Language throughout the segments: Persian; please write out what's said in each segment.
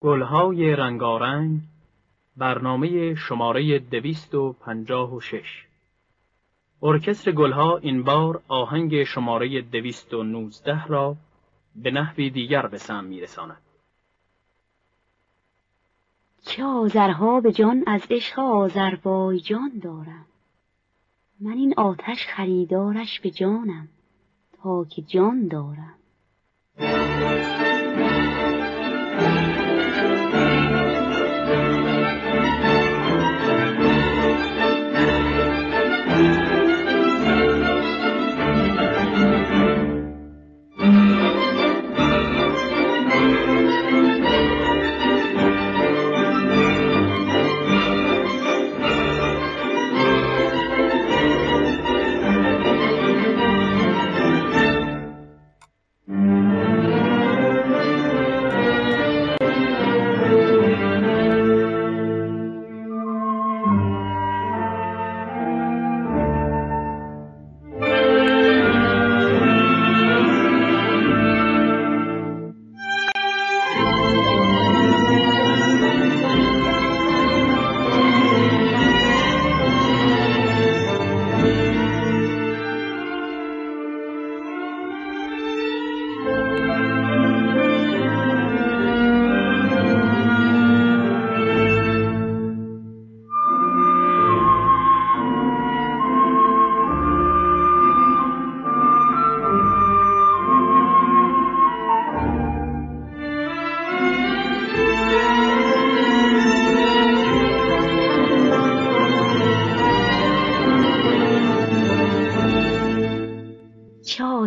گلهای رنگارنگ برنامه شماره دویست و پنجاه و شش. ارکستر گلها این بار آهنگ شماره دویست و نوزده را به نحوی دیگر به سم میرساند. چه آذرها به جان از عشق آذربایجان دارم. من این آتش خریدارش به جانم تا که جان دارم.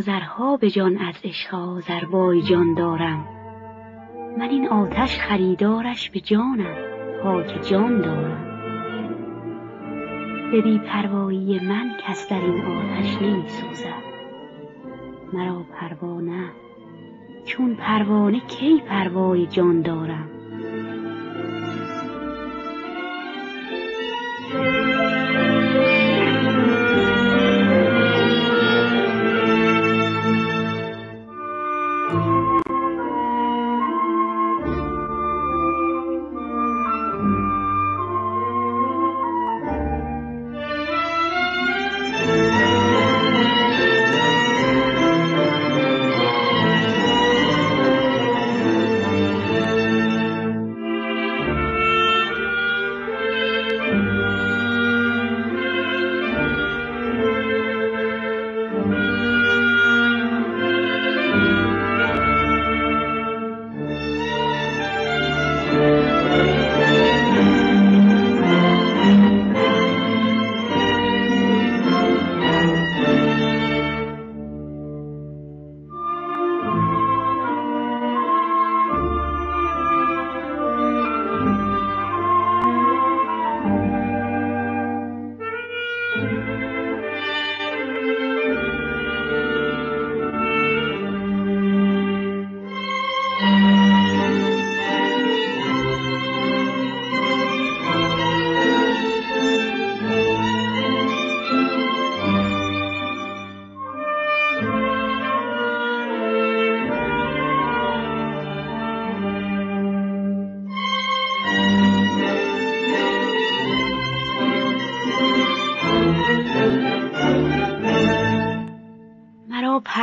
آذرها به جان از عشق آذربایجان دارم. من این آتش خریدارش به جانم که جان دارم. به بی پروایی من کس در این آتش نمی سوزد مرا پروا نه چون پروانه کی پروای جان دارم؟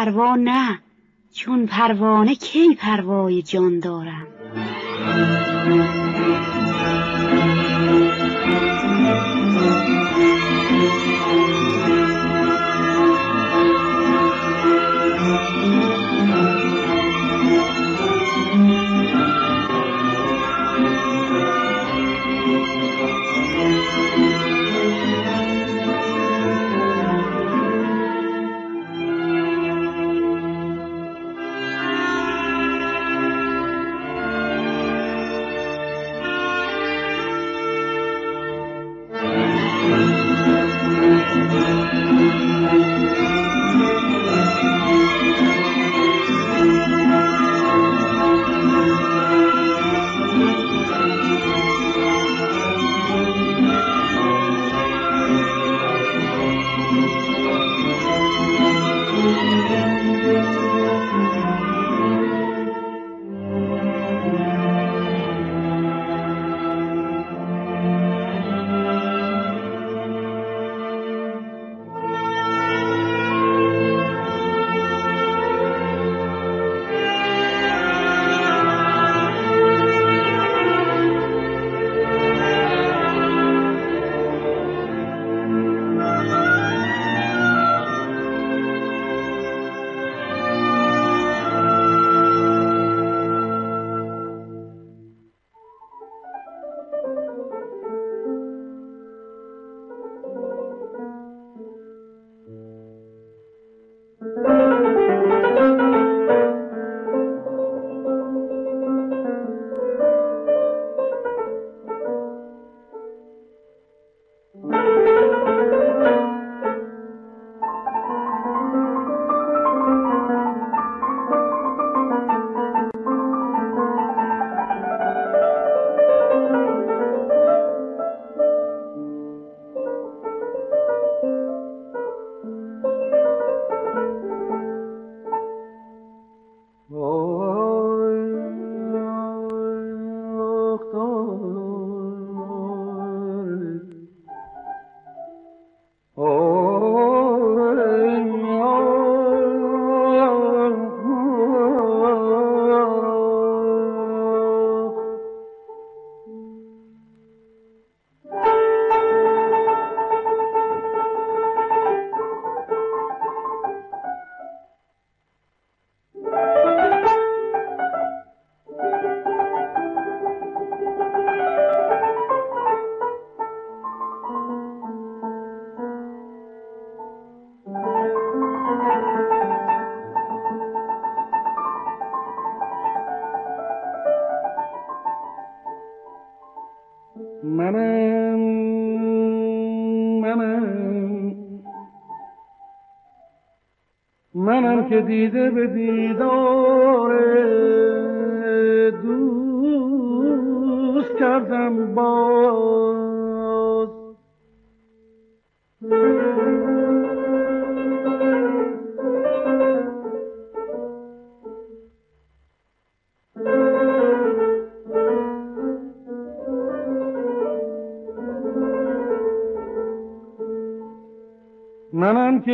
پروا نه. چون پروانه کی پروای جان دارم؟ دیده به دیدار دوست کردم باز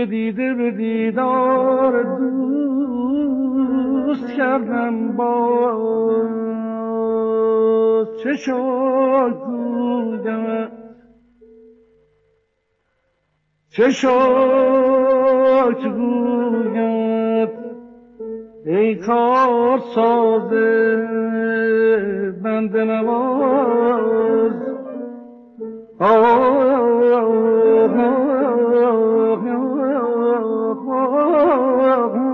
دیده به دیدار دوست کردم باز چه شد گویم چه شد گویم ای کار سازه بند نواز. آه. Oh,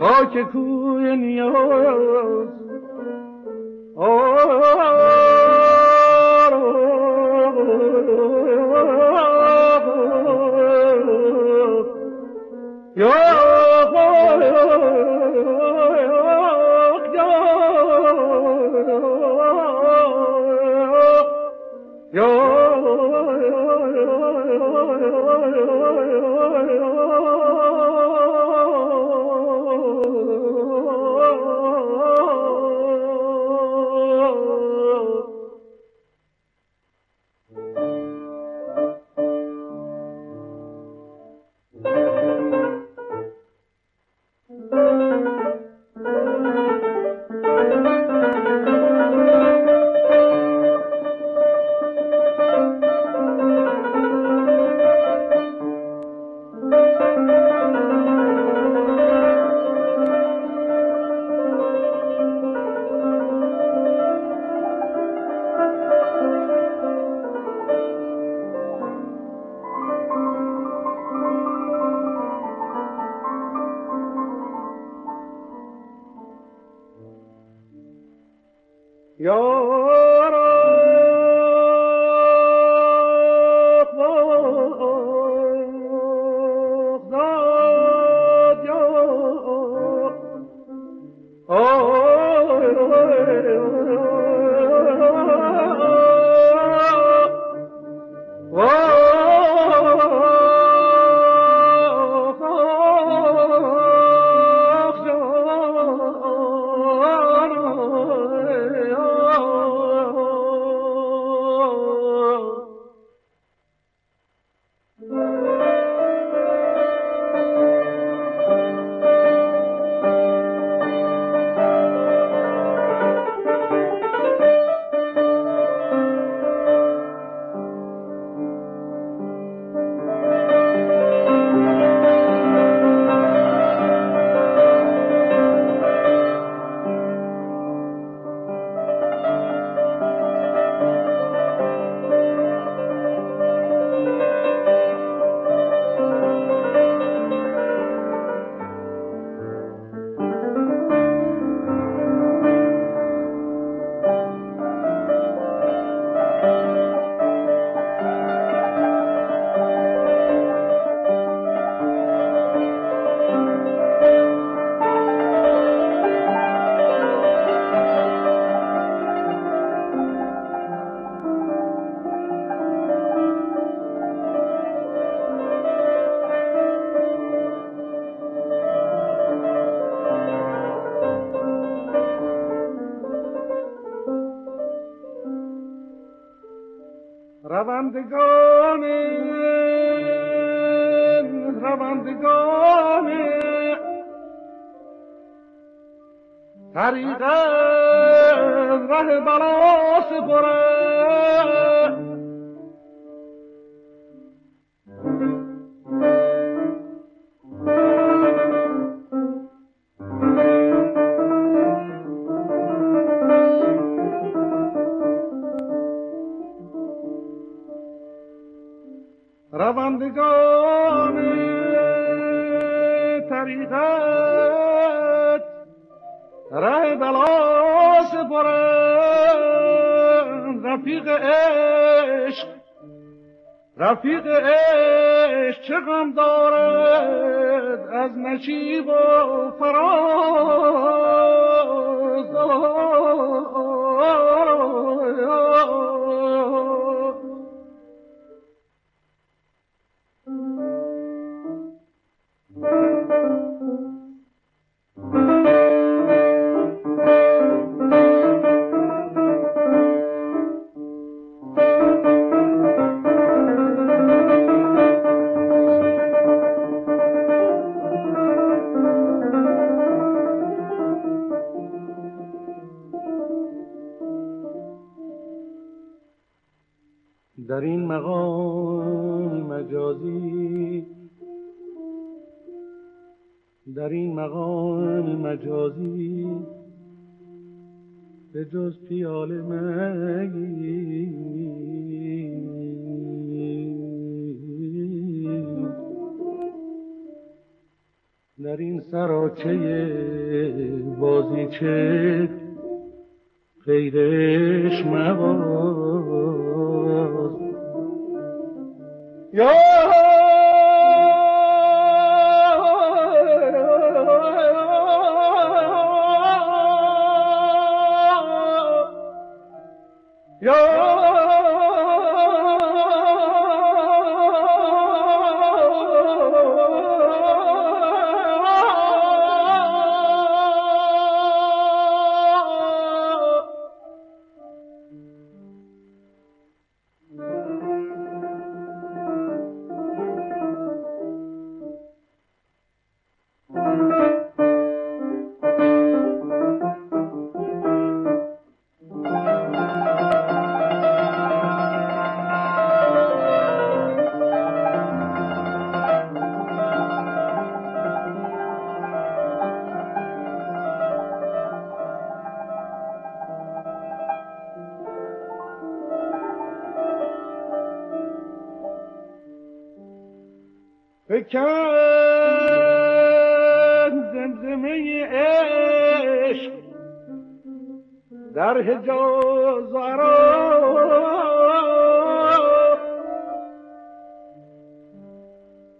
خاک کوی نیاز. یا روندگان طریقت ره بلا سپرند رفیق عشق. رفیق عشق چه غم دارد از نشیب و فراز؟ این مقام مجازی به جز پیاله مگی در این سراچه بازیچه غیرش مباز. یا در حجاز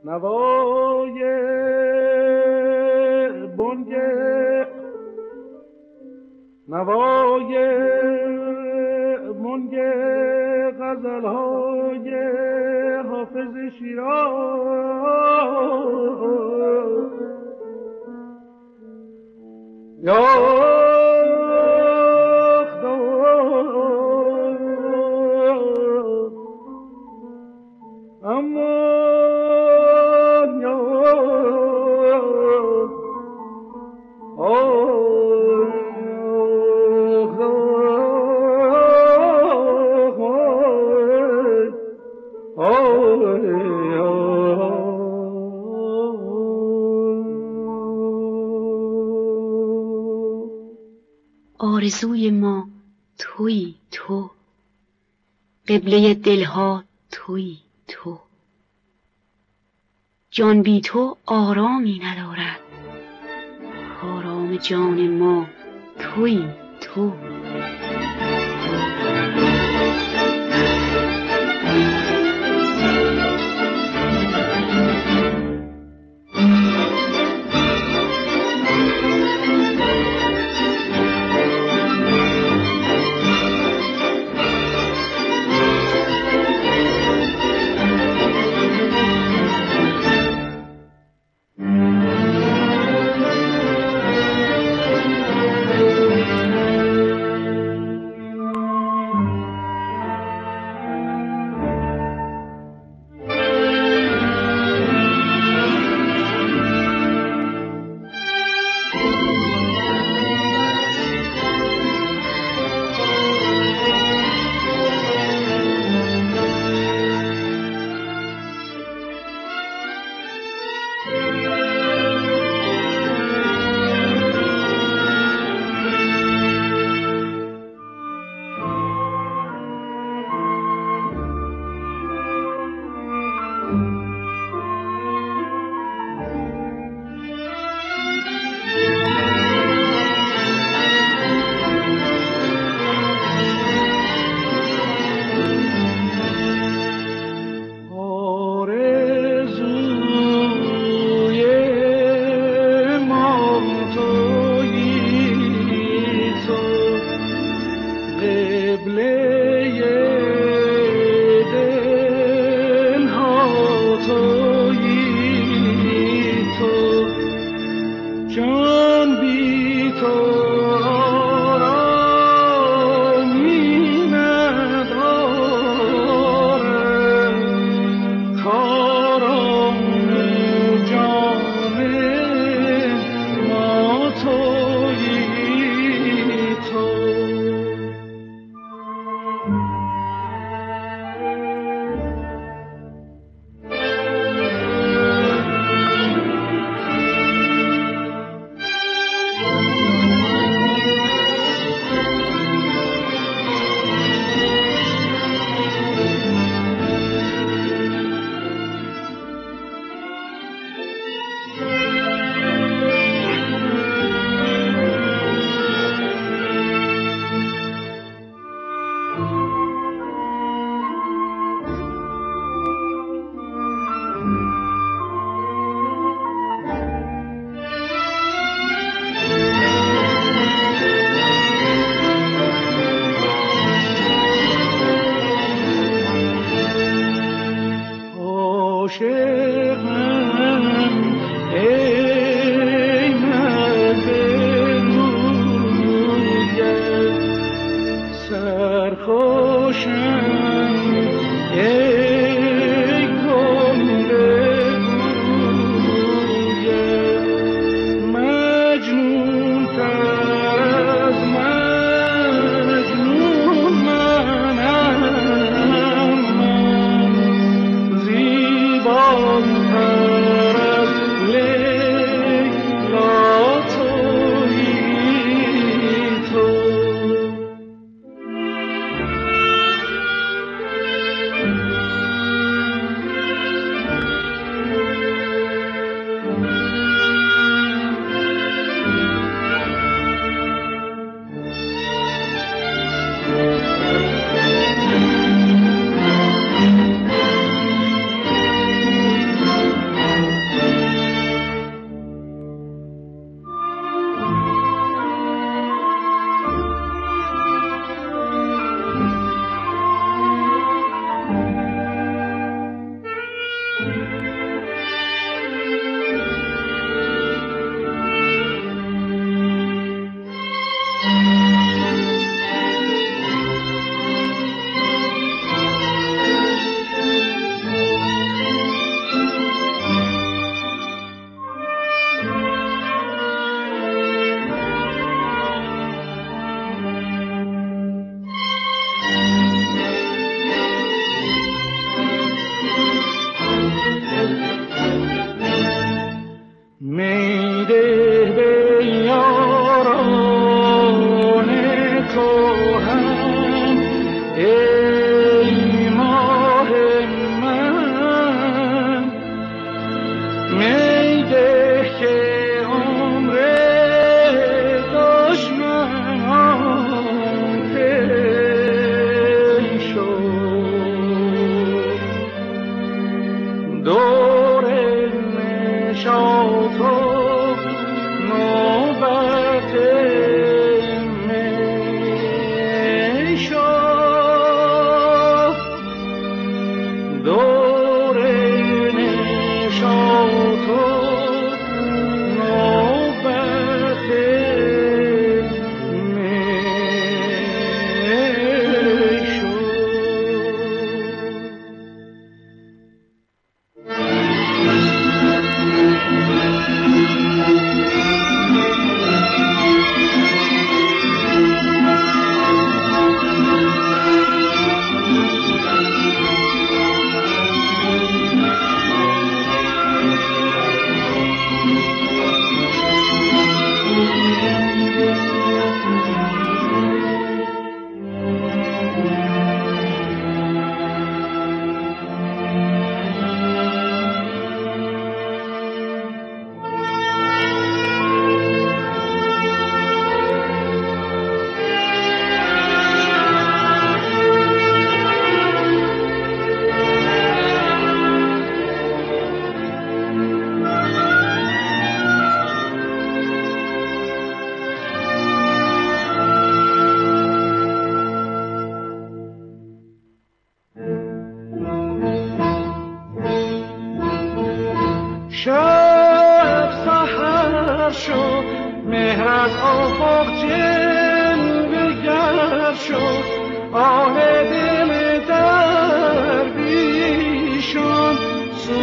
نوای بنگ نوای منگ غزل های حافظ شیراز. یا آرزوی ما توی تو. قبله دلها توی تو. جان بی تو آرامی ندارد. آرام جان ما توی تو.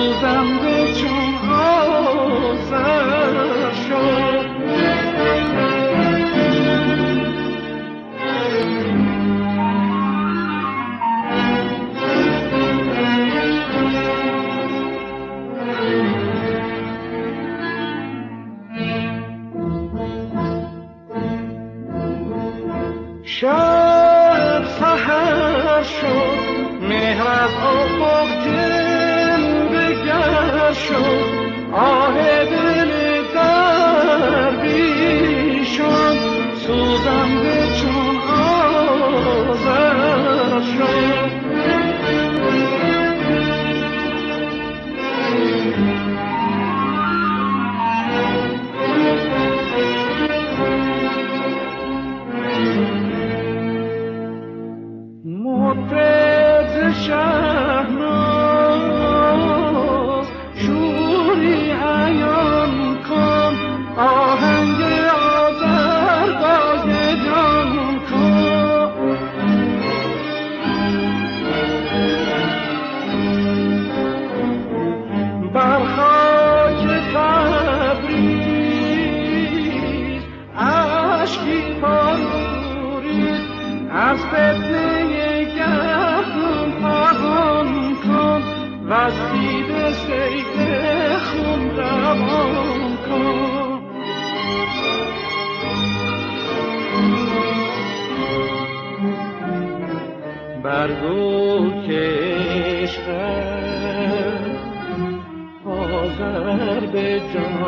سوزنده چون آزر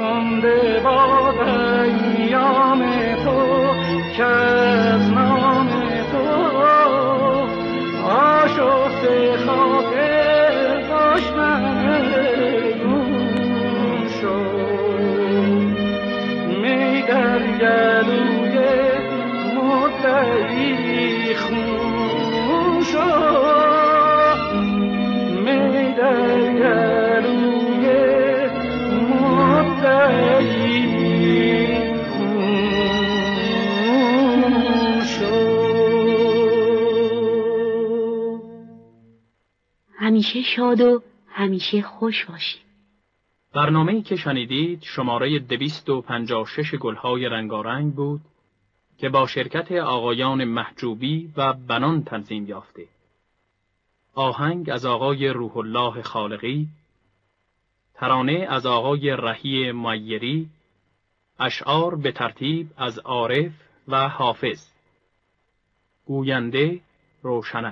son de voz. همیشه شاد و همیشه خوش باشید برنامه‌ای که شنیدید شماره 256 گلهای رنگارنگ بود که با شرکت آقایان محجوبی و بنان تنظیم یافته. آهنگ از آقای روح الله خالقی، ترانه از آقای رهی مایری، اشعار به ترتیب از عارف و حافظ. گوینده روشنک